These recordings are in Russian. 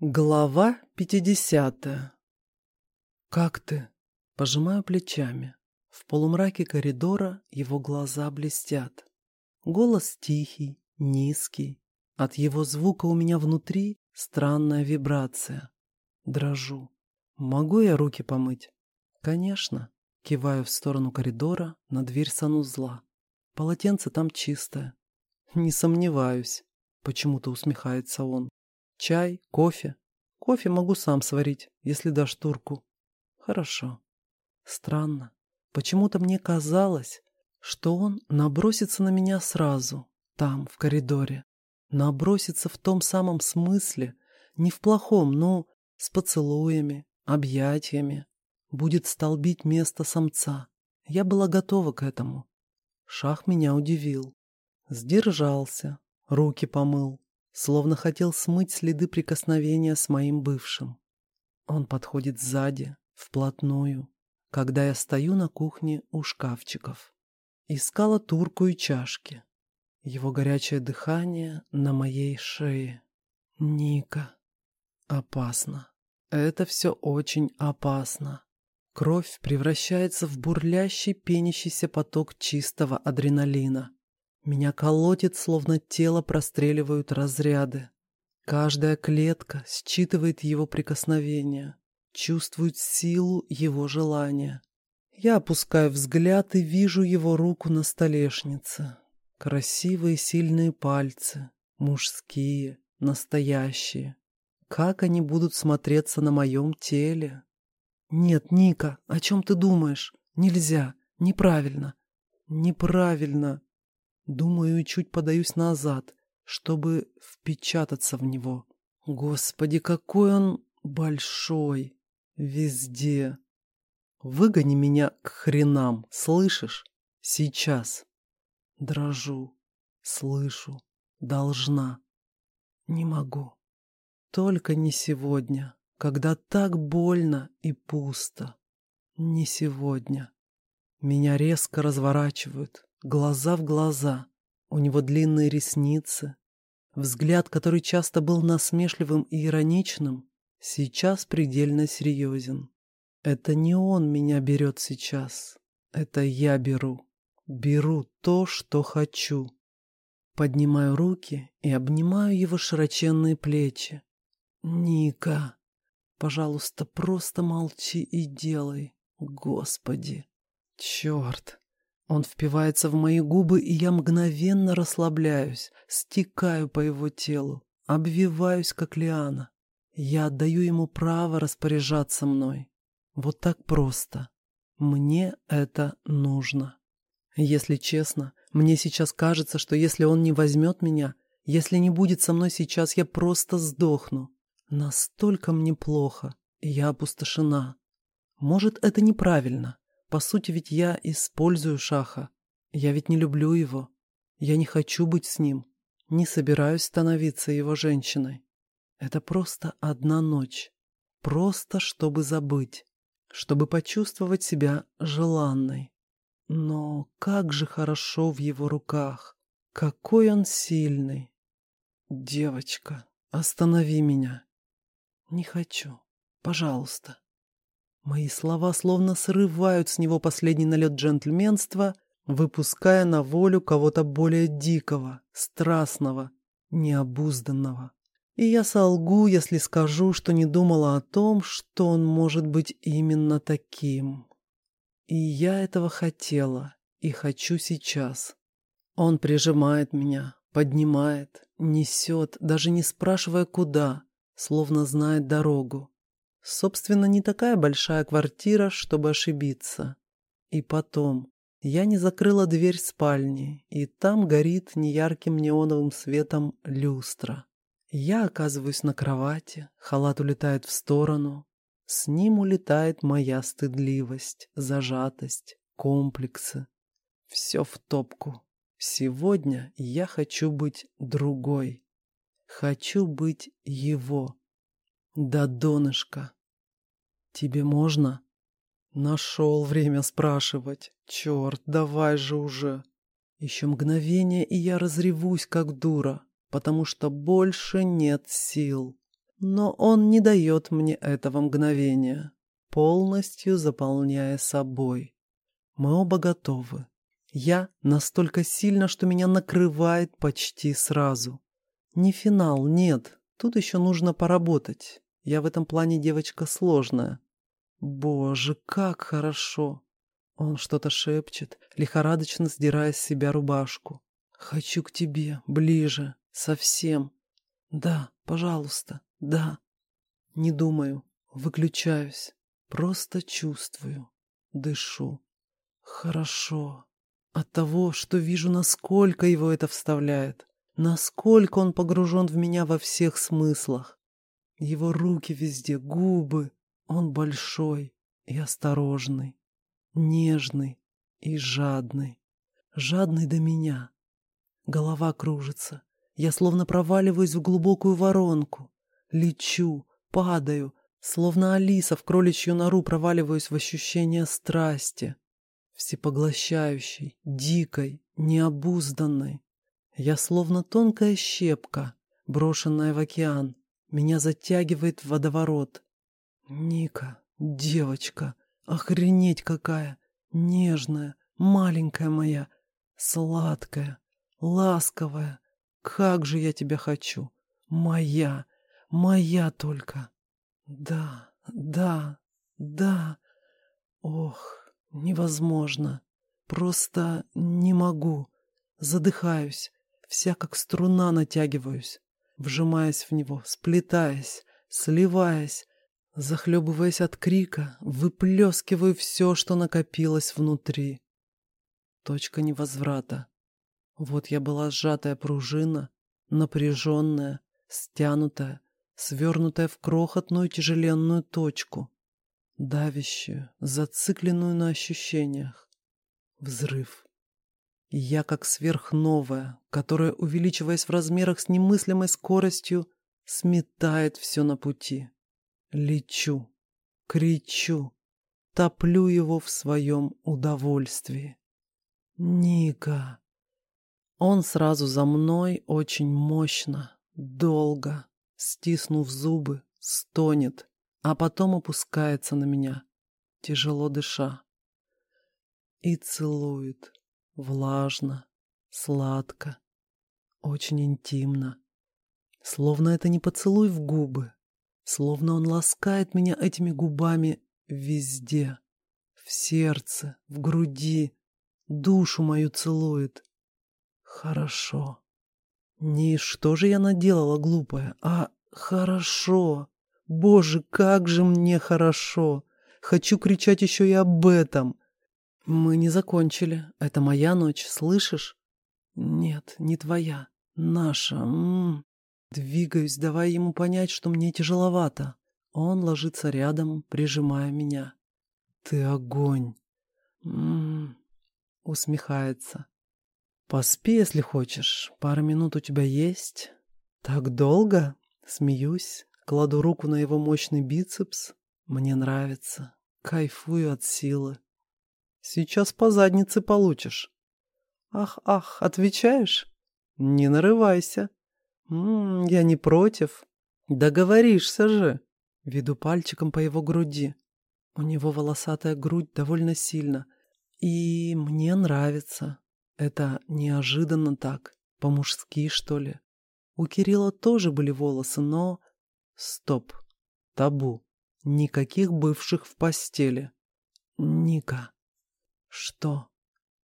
Глава пятидесятая. «Как ты?» Пожимаю плечами. В полумраке коридора его глаза блестят. Голос тихий, низкий. От его звука у меня внутри странная вибрация. Дрожу. Могу я руки помыть? Конечно. Киваю в сторону коридора на дверь санузла. Полотенце там чистое. Не сомневаюсь. Почему-то усмехается он. Чай, кофе. Кофе могу сам сварить, если дашь турку. Хорошо. Странно. Почему-то мне казалось, что он набросится на меня сразу, там, в коридоре. Набросится в том самом смысле, не в плохом, но с поцелуями, объятиями. Будет столбить место самца. Я была готова к этому. Шах меня удивил. Сдержался, руки помыл, словно хотел смыть следы прикосновения с моим бывшим. Он подходит сзади, вплотную, когда я стою на кухне у шкафчиков. Искала турку и чашки. Его горячее дыхание на моей шее. Ника. Опасно. Это все очень опасно. Кровь превращается в бурлящий пенящийся поток чистого адреналина. Меня колотит, словно тело простреливают разряды. Каждая клетка считывает его прикосновение, чувствует силу его желания. Я опускаю взгляд и вижу его руку на столешнице. Красивые сильные пальцы, мужские, настоящие. Как они будут смотреться на моем теле? Нет, Ника, о чем ты думаешь? Нельзя, неправильно. Неправильно. Думаю, чуть подаюсь назад, чтобы впечататься в него. Господи, какой он большой. Везде. Выгони меня к хренам, слышишь? Сейчас. Дрожу. Слышу. Должна. Не могу. Только не сегодня, когда так больно и пусто. Не сегодня. Меня резко разворачивают, глаза в глаза. У него длинные ресницы. Взгляд, который часто был насмешливым и ироничным, сейчас предельно серьезен. Это не он меня берет сейчас. Это я беру. Беру то, что хочу. Поднимаю руки и обнимаю его широченные плечи. «Ника, пожалуйста, просто молчи и делай. Господи, черт!» Он впивается в мои губы, и я мгновенно расслабляюсь, стекаю по его телу, обвиваюсь, как лиана. Я отдаю ему право распоряжаться мной. Вот так просто. Мне это нужно. Если честно, мне сейчас кажется, что если он не возьмет меня, если не будет со мной сейчас, я просто сдохну. Настолько мне плохо, и я опустошена. Может, это неправильно, по сути, ведь я использую Шаха. Я ведь не люблю его. Я не хочу быть с ним. Не собираюсь становиться его женщиной. Это просто одна ночь. Просто чтобы забыть. Чтобы почувствовать себя желанной. Но как же хорошо в его руках. Какой он сильный. Девочка, останови меня. Не хочу. Пожалуйста. Мои слова словно срывают с него последний налет джентльменства, выпуская на волю кого-то более дикого, страстного, необузданного. И я солгу, если скажу, что не думала о том, что он может быть именно таким. И я этого хотела и хочу сейчас. Он прижимает меня, поднимает, несет, даже не спрашивая куда, словно знает дорогу. Собственно, не такая большая квартира, чтобы ошибиться. И потом, я не закрыла дверь спальни, и там горит неярким неоновым светом люстра. Я оказываюсь на кровати, халат улетает в сторону. С ним улетает моя стыдливость, зажатость, комплексы. Все в топку. Сегодня я хочу быть другой. Хочу быть его. До донышка. «Тебе можно?» Нашел время спрашивать. Черт, давай же уже. Еще мгновение, и я разревусь, как дура, потому что больше нет сил. Но он не дает мне этого мгновения, полностью заполняя собой. Мы оба готовы. Я настолько сильно, что меня накрывает почти сразу. Не финал, нет. Тут еще нужно поработать. Я в этом плане девочка сложная. Боже, как хорошо. Он что-то шепчет, лихорадочно сдирая с себя рубашку. Хочу к тебе, ближе, совсем. Да, пожалуйста, да. Не думаю, выключаюсь. Просто чувствую, дышу. Хорошо. От того, что вижу, насколько его это вставляет. Насколько он погружен в меня во всех смыслах. Его руки везде, губы. Он большой и осторожный, нежный и жадный. Жадный до меня. Голова кружится. Я словно проваливаюсь в глубокую воронку. Лечу, падаю, словно Алиса в кроличью нору проваливаюсь в ощущение страсти. Всепоглощающей, дикой, необузданной. Я словно тонкая щепка, брошенная в океан. Меня затягивает в водоворот. Ника, девочка, охренеть какая! Нежная, маленькая моя, сладкая, ласковая. Как же я тебя хочу! Моя, моя только. Да, да, да. Ох, невозможно. Просто не могу. Задыхаюсь. Вся как струна натягиваюсь, вжимаясь в него, сплетаясь, сливаясь, захлебываясь от крика, выплескиваю все, что накопилось внутри. Точка невозврата. Вот я была сжатая пружина, напряженная, стянутая, свернутая в крохотную тяжеленную точку, давящую, зацикленную на ощущениях. Взрыв. Я как сверхновая, которая, увеличиваясь в размерах с немыслимой скоростью, сметает все на пути. Лечу, кричу, топлю его в своем удовольствии. Ника. Он сразу за мной очень мощно, долго, стиснув зубы, стонет, а потом опускается на меня, тяжело дыша, и целует Влажно, сладко, очень интимно. Словно это не поцелуй в губы, словно он ласкает меня этими губами везде, в сердце, в груди, душу мою целует. Хорошо. Не что же я наделала глупое, а хорошо. Боже, как же мне хорошо. Хочу кричать еще и об этом. «Мы не закончили. Это моя ночь, слышишь?» «Нет, не твоя. Наша. М -м -м. Двигаюсь, давая ему понять, что мне тяжеловато. Он ложится рядом, прижимая меня. «Ты огонь!» М -м -м. Усмехается. «Поспи, если хочешь. Пара минут у тебя есть?» «Так долго?» Смеюсь, кладу руку на его мощный бицепс. Мне нравится. Кайфую от силы. Сейчас по заднице получишь. Ах, ах, отвечаешь? Не нарывайся. М -м, я не против. Договоришься же. Веду пальчиком по его груди. У него волосатая грудь довольно сильно. И мне нравится. Это неожиданно так. По-мужски, что ли. У Кирилла тоже были волосы, но... Стоп. Табу. Никаких бывших в постели. Ника. Что?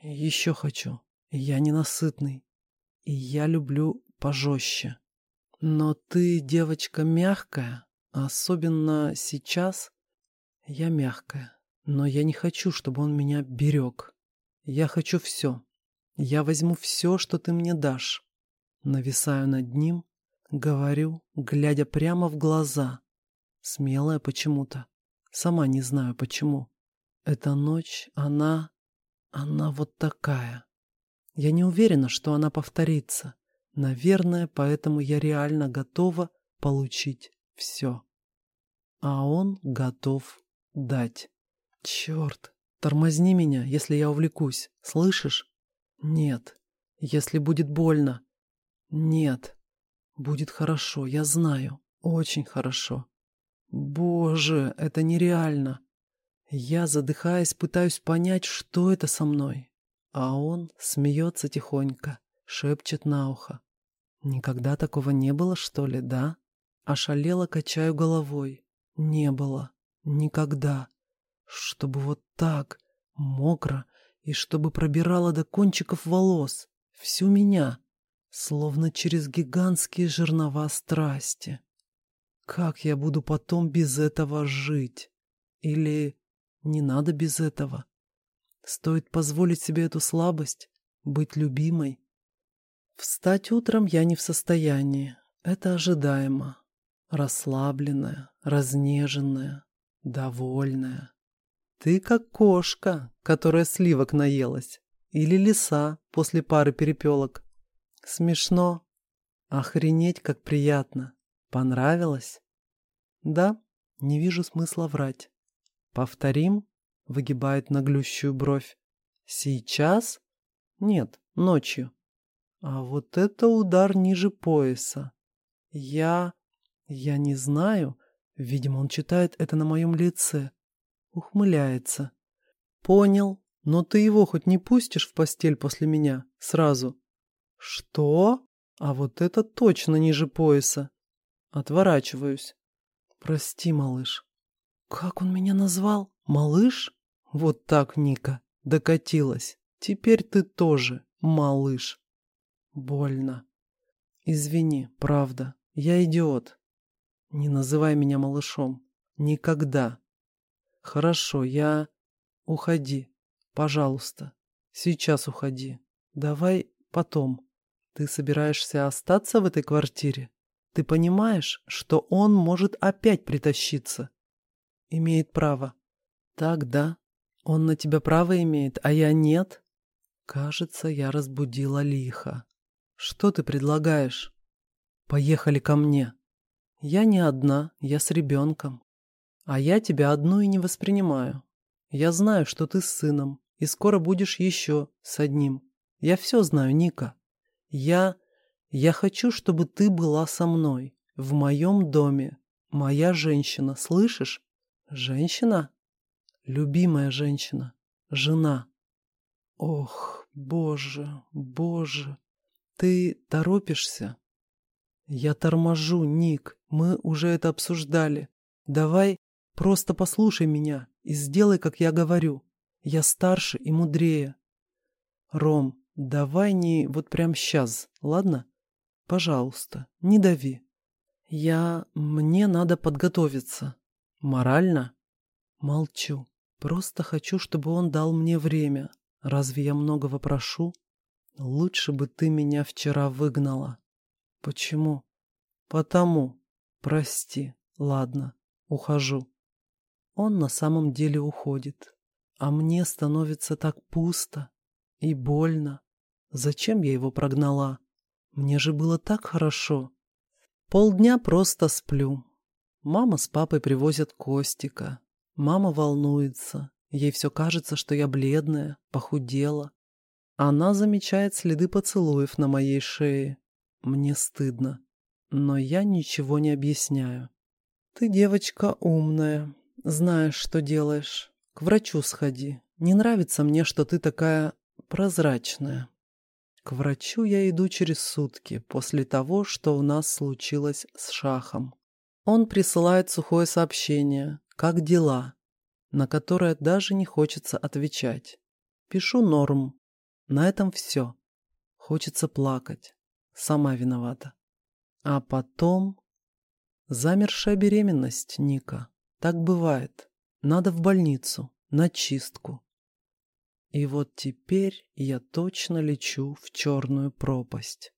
Еще хочу. Я ненасытный. И я люблю пожестче. Но ты, девочка, мягкая, особенно сейчас. Я мягкая, но я не хочу, чтобы он меня берег. Я хочу все. Я возьму все, что ты мне дашь. Нависаю над ним, говорю, глядя прямо в глаза. Смелая почему-то. Сама не знаю почему. Эта ночь, она... Она вот такая. Я не уверена, что она повторится. Наверное, поэтому я реально готова получить все. А он готов дать. Черт, тормозни меня, если я увлекусь. Слышишь? Нет. Если будет больно. Нет. Будет хорошо, я знаю. Очень хорошо. Боже, это нереально. Я, задыхаясь, пытаюсь понять, что это со мной. А он смеется тихонько, шепчет на ухо. Никогда такого не было, что ли, да? Ошалело качаю головой. Не было. Никогда. Чтобы вот так, мокро, и чтобы пробирало до кончиков волос. Всю меня. Словно через гигантские жернова страсти. Как я буду потом без этого жить? Или не надо без этого? Стоит позволить себе эту слабость, быть любимой. Встать утром я не в состоянии. Это ожидаемо. Расслабленная, разнеженная, довольная. Ты как кошка, которая сливок наелась. Или лиса после пары перепелок. Смешно. Охренеть, как приятно. Понравилось? Да, не вижу смысла врать. Повторим? Выгибает наглющую бровь. Сейчас? Нет, ночью. А вот это удар ниже пояса. Я... я не знаю. Видимо, он читает это на моем лице. Ухмыляется. Понял. Но ты его хоть не пустишь в постель после меня? Сразу. Что? А вот это точно ниже пояса. Отворачиваюсь. Прости, малыш. Как он меня назвал? Малыш? Вот так, Ника, докатилась. Теперь ты тоже малыш. Больно. Извини, правда. Я идиот. Не называй меня малышом. Никогда. Хорошо, я... Уходи. Пожалуйста. Сейчас уходи. Давай потом. Ты собираешься остаться в этой квартире? Ты понимаешь, что он может опять притащиться? Имеет право. Так, да. Он на тебя право имеет, а я нет? Кажется, я разбудила лихо. Что ты предлагаешь? Поехали ко мне. Я не одна, я с ребенком. А я тебя одну и не воспринимаю. Я знаю, что ты с сыном, и скоро будешь еще с одним. Я все знаю, Ника. Я... Я хочу, чтобы ты была со мной, в моем доме. Моя женщина, слышишь? Женщина? Любимая женщина. Жена. Ох, боже, боже. Ты торопишься? Я торможу, Ник. Мы уже это обсуждали. Давай просто послушай меня и сделай, как я говорю. Я старше и мудрее. Ром, давай не вот прям сейчас, ладно? Пожалуйста, не дави. Я... Мне надо подготовиться. Морально? Молчу. Просто хочу, чтобы он дал мне время. Разве я многого прошу? Лучше бы ты меня вчера выгнала. Почему? Потому. Прости. Ладно, ухожу. Он на самом деле уходит. А мне становится так пусто и больно. Зачем я его прогнала? Мне же было так хорошо. Полдня просто сплю. Мама с папой привозят Костика. Мама волнуется. Ей все кажется, что я бледная, похудела. Она замечает следы поцелуев на моей шее. Мне стыдно. Но я ничего не объясняю. Ты девочка умная. Знаешь, что делаешь. К врачу сходи. Не нравится мне, что ты такая прозрачная. К врачу я иду через сутки после того, что у нас случилось с Шахом. Он присылает сухое сообщение «Как дела?», на которое даже не хочется отвечать. Пишу норм. На этом все. Хочется плакать. Сама виновата. А потом... Замершая беременность, Ника. Так бывает. Надо в больницу, на чистку. И вот теперь я точно лечу в черную пропасть.